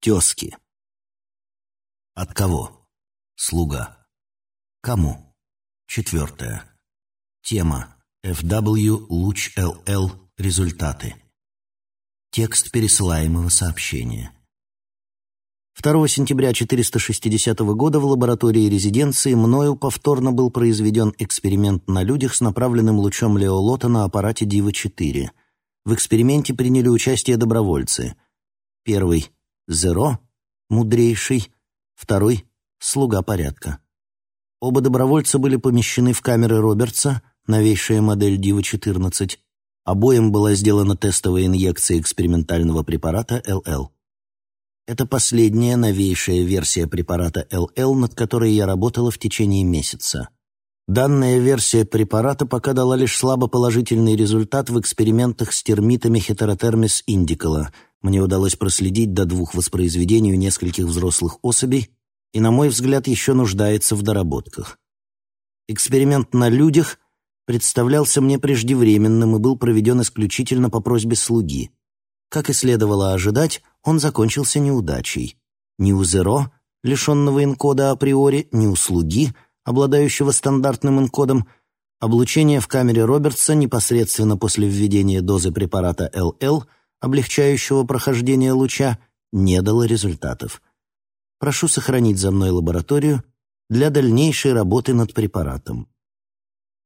Тезки. От кого? Слуга. Кому? Четвертое. Тема. FW Луч ЛЛ. Результаты. Текст пересылаемого сообщения. 2 сентября 460 года в лаборатории резиденции мною повторно был произведен эксперимент на людях с направленным лучом Леолота на аппарате Дива-4. В эксперименте приняли участие добровольцы. Первый — Зеро, мудрейший, второй — слуга порядка. Оба добровольца были помещены в камеры Робертса, новейшая модель Дива-14. Обоим была сделана тестовая инъекция экспериментального препарата ЛЛ. Это последняя новейшая версия препарата ЛЛ, над которой я работала в течение месяца. Данная версия препарата пока дала лишь слабо положительный результат в экспериментах с термитами Heterotermis indicola. Мне удалось проследить до двух воспроизведений нескольких взрослых особей и, на мой взгляд, еще нуждается в доработках. Эксперимент на людях представлялся мне преждевременным и был проведен исключительно по просьбе слуги. Как и следовало ожидать, он закончился неудачей. Ни у Зеро, лишенного энкода априори, ни у слуги, обладающего стандартным энкодом, облучение в камере Робертса непосредственно после введения дозы препарата ЛЛ, облегчающего прохождение луча, не дало результатов. Прошу сохранить за мной лабораторию для дальнейшей работы над препаратом.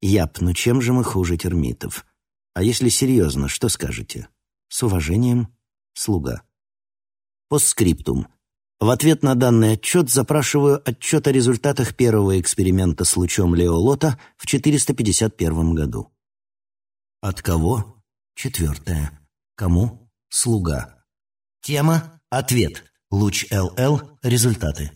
Яп, ну чем же мы хуже термитов? А если серьезно, что скажете? С уважением, слуга. Постскриптум. В ответ на данный отчет запрашиваю отчет о результатах первого эксперимента с лучом Леолота в 451 году. От кого? Четвертое. Кому? Слуга. Тема. Ответ. Луч ЛЛ. Результаты.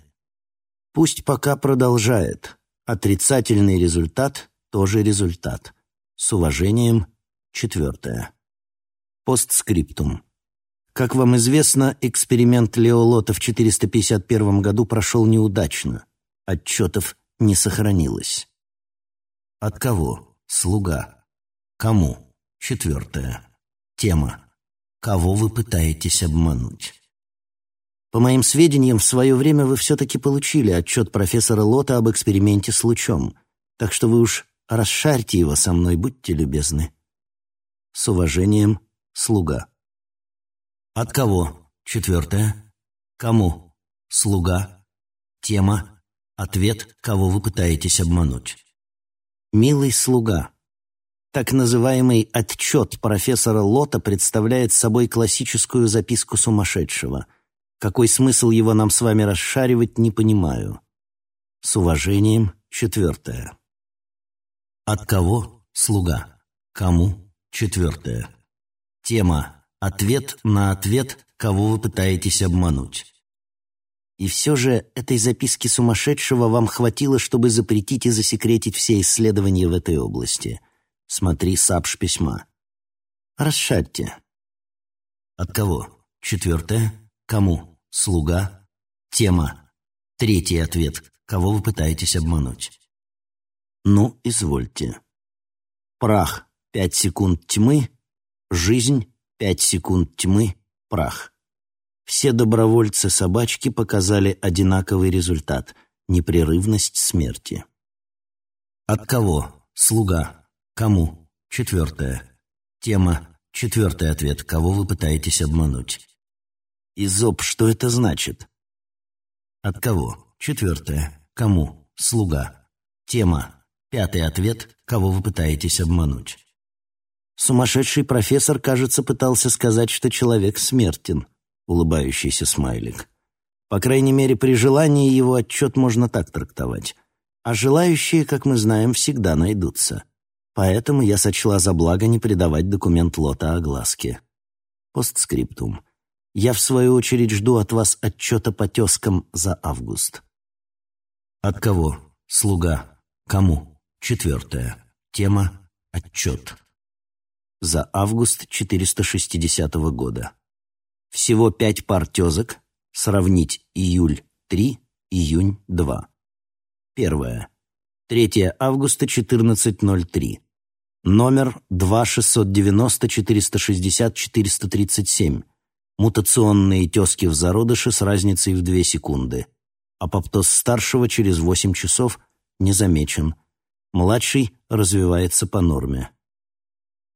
Пусть пока продолжает. Отрицательный результат – тоже результат. С уважением. Четвертое. Постскриптум. Как вам известно, эксперимент Леолота в 451 году прошел неудачно. Отчетов не сохранилось. От кого? Слуга. Кому? Четвертое. Тема. Кого вы пытаетесь обмануть? По моим сведениям, в свое время вы все-таки получили отчет профессора Лота об эксперименте с лучом, так что вы уж расшарьте его со мной, будьте любезны. С уважением, слуга. От кого? Четвертое. Кому? Слуга. Тема. Ответ, кого вы пытаетесь обмануть. Милый слуга. Так называемый «отчет» профессора Лота представляет собой классическую записку сумасшедшего. Какой смысл его нам с вами расшаривать, не понимаю. С уважением, четвертое. От кого? Слуга. Кому? Четвертое. Тема Ответ на ответ, кого вы пытаетесь обмануть. И все же этой записки сумасшедшего вам хватило, чтобы запретить и засекретить все исследования в этой области. Смотри САПШ письма. Расшадьте. От кого? Четвертое. Кому? Слуга. Тема. Третий ответ. Кого вы пытаетесь обмануть? Ну, извольте. Прах. Пять секунд тьмы. Жизнь. Пять секунд тьмы — прах. Все добровольцы-собачки показали одинаковый результат — непрерывность смерти. От кого? Слуга. Кому? Четвертое. Тема. Четвертый ответ. Кого вы пытаетесь обмануть? Изоб, что это значит? От кого? Четвертое. Кому? Слуга. Тема. Пятый ответ. Кого вы пытаетесь обмануть? Сумасшедший профессор, кажется, пытался сказать, что человек смертен. Улыбающийся смайлик. По крайней мере, при желании его отчет можно так трактовать. А желающие, как мы знаем, всегда найдутся. Поэтому я сочла за благо не придавать документ лота огласке. Постскриптум. Я, в свою очередь, жду от вас отчета по тезкам за август. От кого? Слуга. Кому? Четвертое. Тема. Отчет за август 460 года. Всего пять пар тезок, сравнить июль 3, июнь 2. Первое. 3 августа 14.03. Номер 2690-460-437. Мутационные тезки в зародыше с разницей в 2 секунды. Апоптоз старшего через 8 часов не замечен. Младший развивается по норме.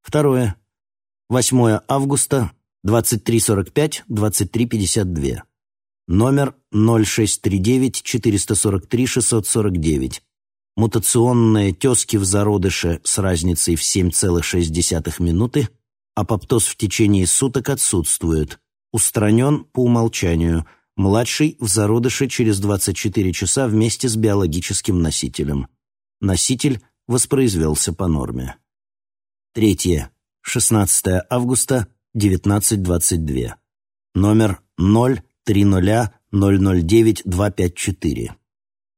Второе. 8 августа, 23.45-23.52. Номер 0639-443-649. Мутационные тезки в зародыше с разницей в 7,6 минуты. Апоптоз в течение суток отсутствует. Устранен по умолчанию. Младший в зародыше через 24 часа вместе с биологическим носителем. Носитель воспроизвелся по норме. Третье. 16 августа, 19.22. Номер 030009254.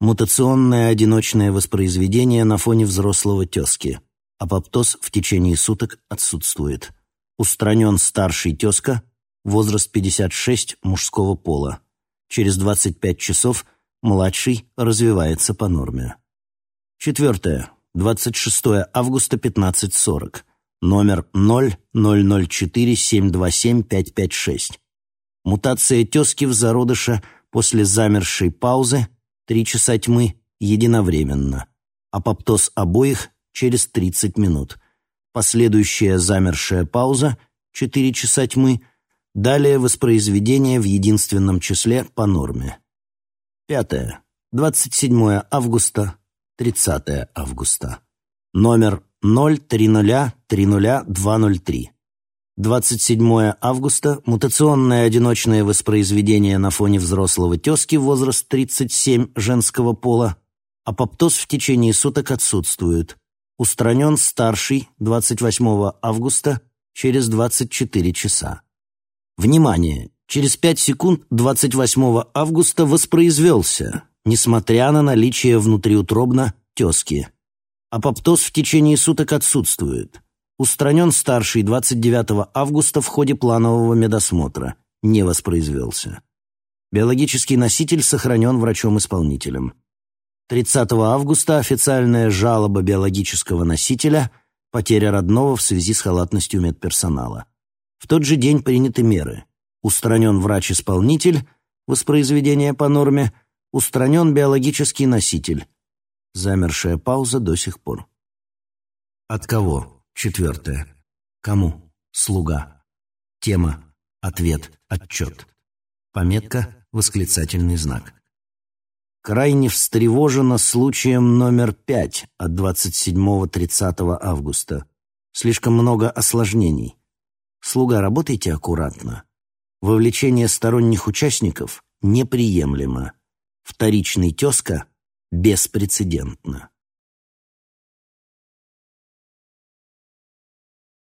Мутационное одиночное воспроизведение на фоне взрослого тезки. Апоптоз в течение суток отсутствует. Устранен старший тезка, возраст 56, мужского пола. Через 25 часов младший развивается по норме. Четвертое. 26 августа 15.40 номер 0004727-556. Мутация тезки в зародыше после замершей паузы, три часа тьмы, единовременно. Апоптоз обоих через 30 минут. Последующая замершая пауза, 4 часа тьмы, далее воспроизведение в единственном числе по норме. Пятое. 27 августа, 30 августа. Номер 030300203. 27 августа. Мутационное одиночное воспроизведение на фоне взрослого тезки возраст 37 женского пола. Апоптоз в течение суток отсутствует. Устранен старший 28 августа через 24 часа. Внимание! Через 5 секунд 28 августа воспроизвелся, несмотря на наличие внутриутробно тезки. Апоптоз в течение суток отсутствует. Устранен старший 29 августа в ходе планового медосмотра. Не воспроизвелся. Биологический носитель сохранен врачом-исполнителем. 30 августа официальная жалоба биологического носителя «Потеря родного в связи с халатностью медперсонала». В тот же день приняты меры. Устранен врач-исполнитель, воспроизведение по норме, устранен биологический носитель, Замершая пауза до сих пор. От кого? Четвертое. Кому? Слуга. Тема. Ответ. Отчет. Пометка. Восклицательный знак. Крайне встревожена случаем номер пять от 27-30 августа. Слишком много осложнений. Слуга, работайте аккуратно. Вовлечение сторонних участников неприемлемо. Вторичный тезка беспрецедентно.